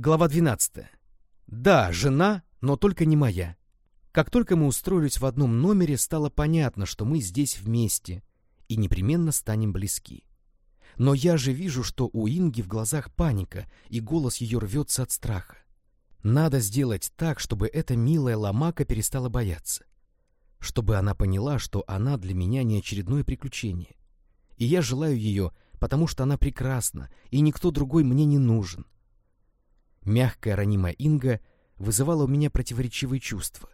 Глава 12. Да, жена, но только не моя. Как только мы устроились в одном номере, стало понятно, что мы здесь вместе и непременно станем близки. Но я же вижу, что у Инги в глазах паника, и голос ее рвется от страха. Надо сделать так, чтобы эта милая ломака перестала бояться. Чтобы она поняла, что она для меня не очередное приключение. И я желаю ее, потому что она прекрасна, и никто другой мне не нужен. Мягкая ранимая Инга вызывала у меня противоречивые чувства.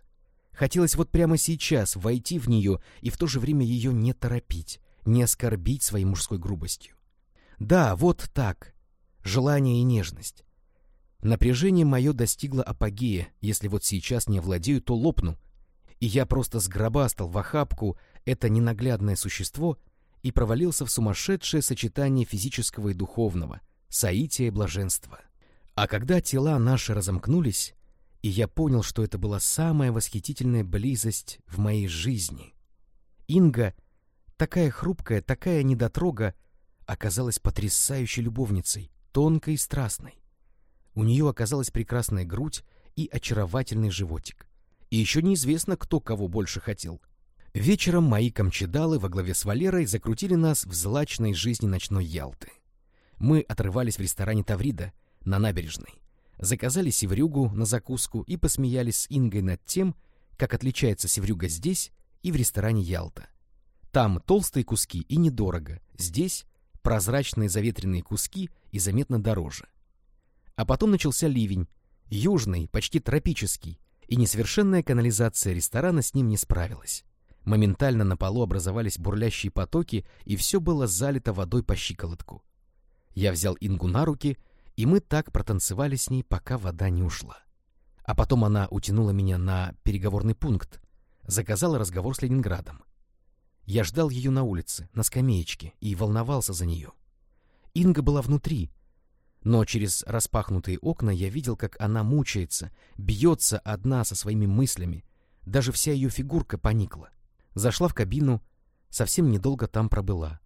Хотелось вот прямо сейчас войти в нее и в то же время ее не торопить, не оскорбить своей мужской грубостью. Да, вот так. Желание и нежность. Напряжение мое достигло апогея. Если вот сейчас не овладею, то лопну. И я просто сгробастал в охапку это ненаглядное существо и провалился в сумасшедшее сочетание физического и духовного, соития и блаженства. А когда тела наши разомкнулись, и я понял, что это была самая восхитительная близость в моей жизни, Инга, такая хрупкая, такая недотрога, оказалась потрясающей любовницей, тонкой и страстной. У нее оказалась прекрасная грудь и очаровательный животик. И еще неизвестно, кто кого больше хотел. Вечером мои камчедалы во главе с Валерой закрутили нас в злачной жизни ночной Ялты. Мы отрывались в ресторане Таврида, на набережной. Заказали севрюгу на закуску и посмеялись с Ингой над тем, как отличается севрюга здесь и в ресторане Ялта. Там толстые куски и недорого, здесь прозрачные заветренные куски и заметно дороже. А потом начался ливень, южный, почти тропический, и несовершенная канализация ресторана с ним не справилась. Моментально на полу образовались бурлящие потоки, и все было залито водой по щиколотку. Я взял Ингу на руки — и мы так протанцевали с ней, пока вода не ушла. А потом она утянула меня на переговорный пункт, заказала разговор с Ленинградом. Я ждал ее на улице, на скамеечке, и волновался за нее. Инга была внутри, но через распахнутые окна я видел, как она мучается, бьется одна со своими мыслями, даже вся ее фигурка поникла. Зашла в кабину, совсем недолго там пробыла,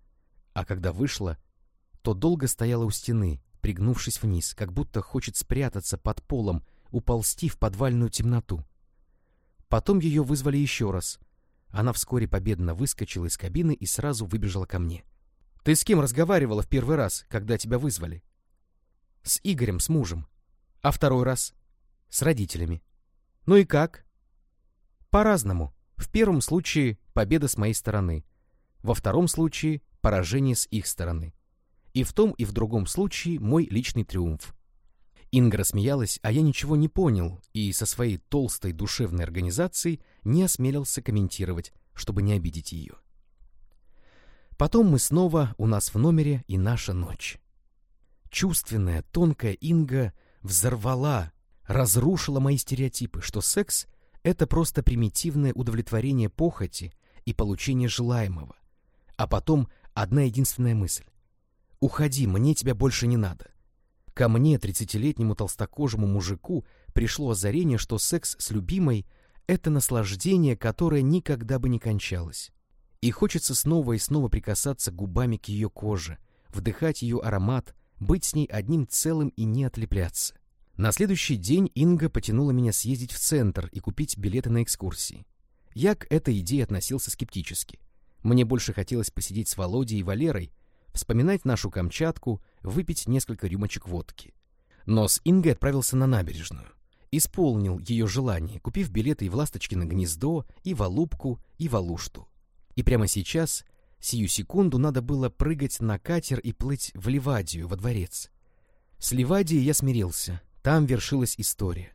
а когда вышла, то долго стояла у стены, пригнувшись вниз, как будто хочет спрятаться под полом, уползти в подвальную темноту. Потом ее вызвали еще раз. Она вскоре победно выскочила из кабины и сразу выбежала ко мне. — Ты с кем разговаривала в первый раз, когда тебя вызвали? — С Игорем, с мужем. — А второй раз? — С родителями. — Ну и как? — По-разному. В первом случае победа с моей стороны. Во втором случае поражение с их стороны. И в том и в другом случае мой личный триумф. Инга рассмеялась, а я ничего не понял и со своей толстой душевной организацией не осмелился комментировать, чтобы не обидеть ее. Потом мы снова у нас в номере и наша ночь. Чувственная, тонкая Инга взорвала, разрушила мои стереотипы, что секс — это просто примитивное удовлетворение похоти и получение желаемого. А потом одна единственная мысль. «Уходи, мне тебя больше не надо». Ко мне, тридцатилетнему толстокожему мужику, пришло озарение, что секс с любимой — это наслаждение, которое никогда бы не кончалось. И хочется снова и снова прикасаться губами к ее коже, вдыхать ее аромат, быть с ней одним целым и не отлепляться. На следующий день Инга потянула меня съездить в центр и купить билеты на экскурсии. Я к этой идее относился скептически. Мне больше хотелось посидеть с Володей и Валерой, вспоминать нашу Камчатку, выпить несколько рюмочек водки. Но с Ингой отправился на набережную. Исполнил ее желание, купив билеты и в Ласточкино гнездо, и в Алубку, и в Алушту. И прямо сейчас, сию секунду, надо было прыгать на катер и плыть в Ливадию, во дворец. С Ливадией я смирился, там вершилась история.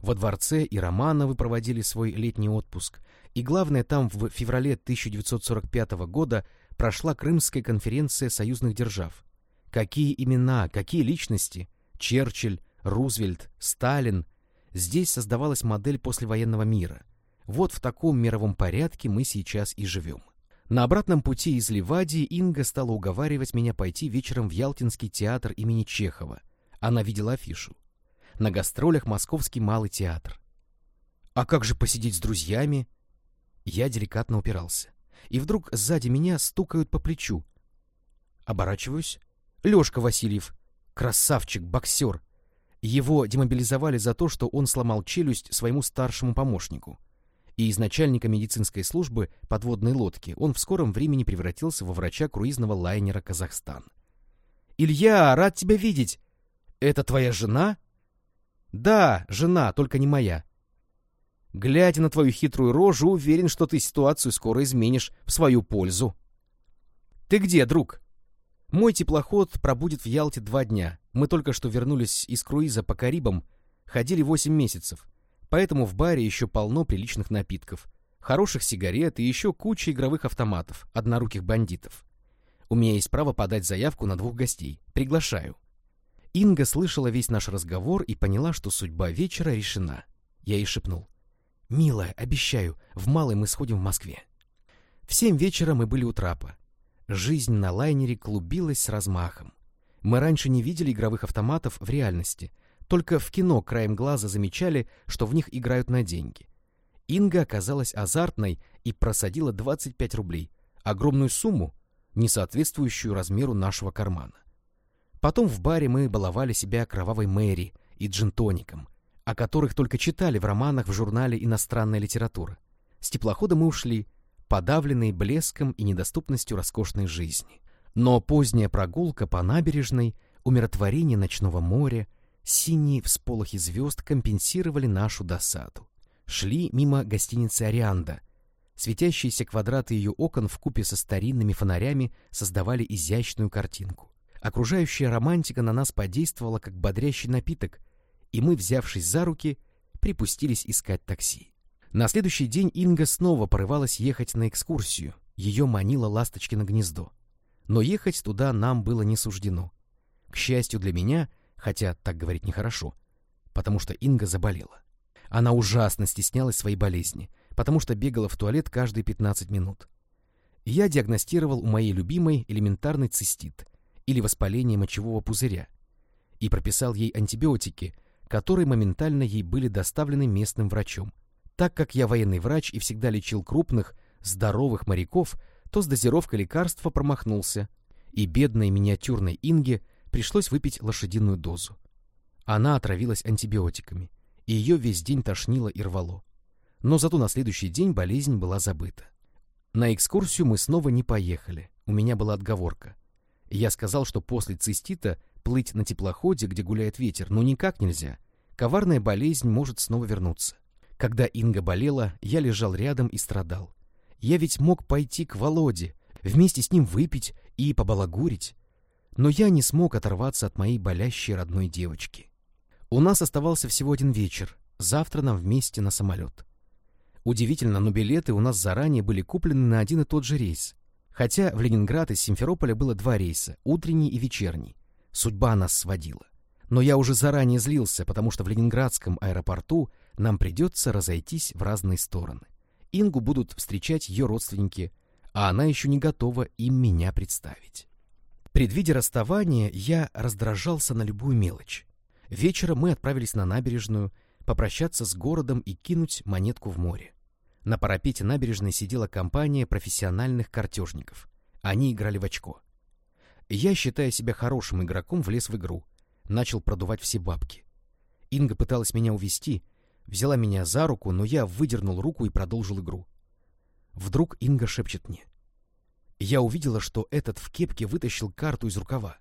Во дворце и Романовы проводили свой летний отпуск, и главное, там в феврале 1945 года прошла Крымская конференция союзных держав. Какие имена, какие личности? Черчилль, Рузвельт, Сталин. Здесь создавалась модель послевоенного мира. Вот в таком мировом порядке мы сейчас и живем. На обратном пути из Ливадии Инга стала уговаривать меня пойти вечером в Ялтинский театр имени Чехова. Она видела афишу. На гастролях Московский малый театр. А как же посидеть с друзьями? Я деликатно упирался и вдруг сзади меня стукают по плечу. Оборачиваюсь. Лёшка Васильев, красавчик, боксер. Его демобилизовали за то, что он сломал челюсть своему старшему помощнику. И из начальника медицинской службы подводной лодки он в скором времени превратился во врача круизного лайнера «Казахстан». «Илья, рад тебя видеть! Это твоя жена?» «Да, жена, только не моя. Глядя на твою хитрую рожу, уверен, что ты ситуацию скоро изменишь в свою пользу». «Ты где, друг?» Мой теплоход пробудет в Ялте два дня. Мы только что вернулись из круиза по Карибам, ходили восемь месяцев. Поэтому в баре еще полно приличных напитков, хороших сигарет и еще куча игровых автоматов, одноруких бандитов. У меня есть право подать заявку на двух гостей. Приглашаю. Инга слышала весь наш разговор и поняла, что судьба вечера решена. Я ей шепнул. «Милая, обещаю, в малой мы сходим в Москве». В семь вечера мы были у трапа. Жизнь на лайнере клубилась с размахом. Мы раньше не видели игровых автоматов в реальности, только в кино краем глаза замечали, что в них играют на деньги. Инга оказалась азартной и просадила 25 рублей, огромную сумму, не соответствующую размеру нашего кармана. Потом в баре мы баловали себя кровавой Мэри и джинтоником, о которых только читали в романах в журнале «Иностранная литература». С теплохода мы ушли, подавленные блеском и недоступностью роскошной жизни. Но поздняя прогулка по набережной, умиротворение ночного моря, синие всполохи звезд компенсировали нашу досаду. Шли мимо гостиницы «Арианда». Светящиеся квадраты ее окон в купе со старинными фонарями создавали изящную картинку. Окружающая романтика на нас подействовала как бодрящий напиток, и мы, взявшись за руки, припустились искать такси. На следующий день Инга снова порывалась ехать на экскурсию. Ее манило Ласточкино гнездо. Но ехать туда нам было не суждено. К счастью для меня, хотя так говорить нехорошо, потому что Инга заболела. Она ужасно стеснялась своей болезни, потому что бегала в туалет каждые 15 минут. Я диагностировал у моей любимой элементарный цистит или воспаление мочевого пузыря и прописал ей антибиотики, которые моментально ей были доставлены местным врачом. Так как я военный врач и всегда лечил крупных, здоровых моряков, то с дозировкой лекарства промахнулся, и бедной миниатюрной Инге пришлось выпить лошадиную дозу. Она отравилась антибиотиками, и ее весь день тошнило и рвало. Но зато на следующий день болезнь была забыта. На экскурсию мы снова не поехали, у меня была отговорка. Я сказал, что после цистита плыть на теплоходе, где гуляет ветер, ну никак нельзя. Коварная болезнь может снова вернуться. Когда Инга болела, я лежал рядом и страдал. Я ведь мог пойти к Володе, вместе с ним выпить и побалагурить. Но я не смог оторваться от моей болящей родной девочки. У нас оставался всего один вечер. Завтра нам вместе на самолет. Удивительно, но билеты у нас заранее были куплены на один и тот же рейс. Хотя в Ленинград из Симферополя было два рейса, утренний и вечерний. Судьба нас сводила. Но я уже заранее злился, потому что в Ленинградском аэропорту нам придется разойтись в разные стороны. Ингу будут встречать ее родственники, а она еще не готова им меня представить. Предвидя расставание, я раздражался на любую мелочь. Вечером мы отправились на набережную, попрощаться с городом и кинуть монетку в море. На парапете набережной сидела компания профессиональных картежников. Они играли в очко. Я, считая себя хорошим игроком, влез в игру. Начал продувать все бабки. Инга пыталась меня увести, взяла меня за руку, но я выдернул руку и продолжил игру. Вдруг Инга шепчет мне. Я увидела, что этот в кепке вытащил карту из рукава.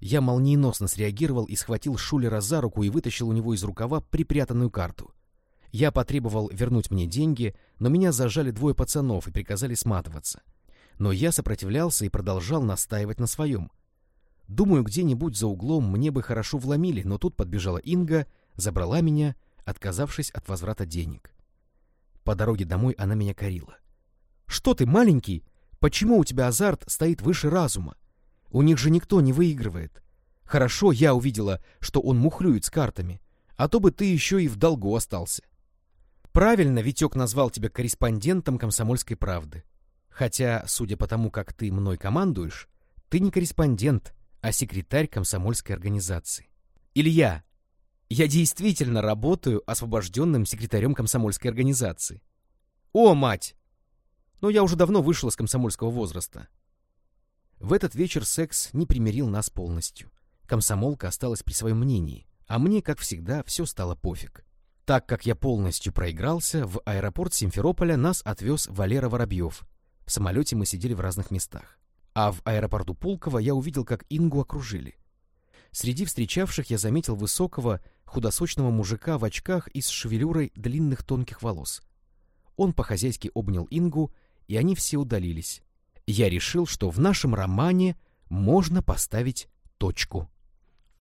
Я молниеносно среагировал и схватил Шулера за руку и вытащил у него из рукава припрятанную карту. Я потребовал вернуть мне деньги, но меня зажали двое пацанов и приказали сматываться. Но я сопротивлялся и продолжал настаивать на своем. Думаю, где-нибудь за углом мне бы хорошо вломили, но тут подбежала Инга, забрала меня отказавшись от возврата денег. По дороге домой она меня корила. «Что ты, маленький? Почему у тебя азарт стоит выше разума? У них же никто не выигрывает. Хорошо, я увидела, что он мухлюет с картами, а то бы ты еще и в долгу остался. Правильно Витек назвал тебя корреспондентом «Комсомольской правды». Хотя, судя по тому, как ты мной командуешь, ты не корреспондент, а секретарь комсомольской организации. Илья, я действительно работаю освобожденным секретарем комсомольской организации. О, мать! Но я уже давно вышел из комсомольского возраста. В этот вечер секс не примирил нас полностью. Комсомолка осталась при своем мнении. А мне, как всегда, все стало пофиг. Так как я полностью проигрался, в аэропорт Симферополя нас отвез Валера Воробьев. В самолете мы сидели в разных местах. А в аэропорту Пулково я увидел, как Ингу окружили. Среди встречавших я заметил высокого, худосочного мужика в очках и с шевелюрой длинных тонких волос. Он по-хозяйски обнял Ингу, и они все удалились. Я решил, что в нашем романе можно поставить точку.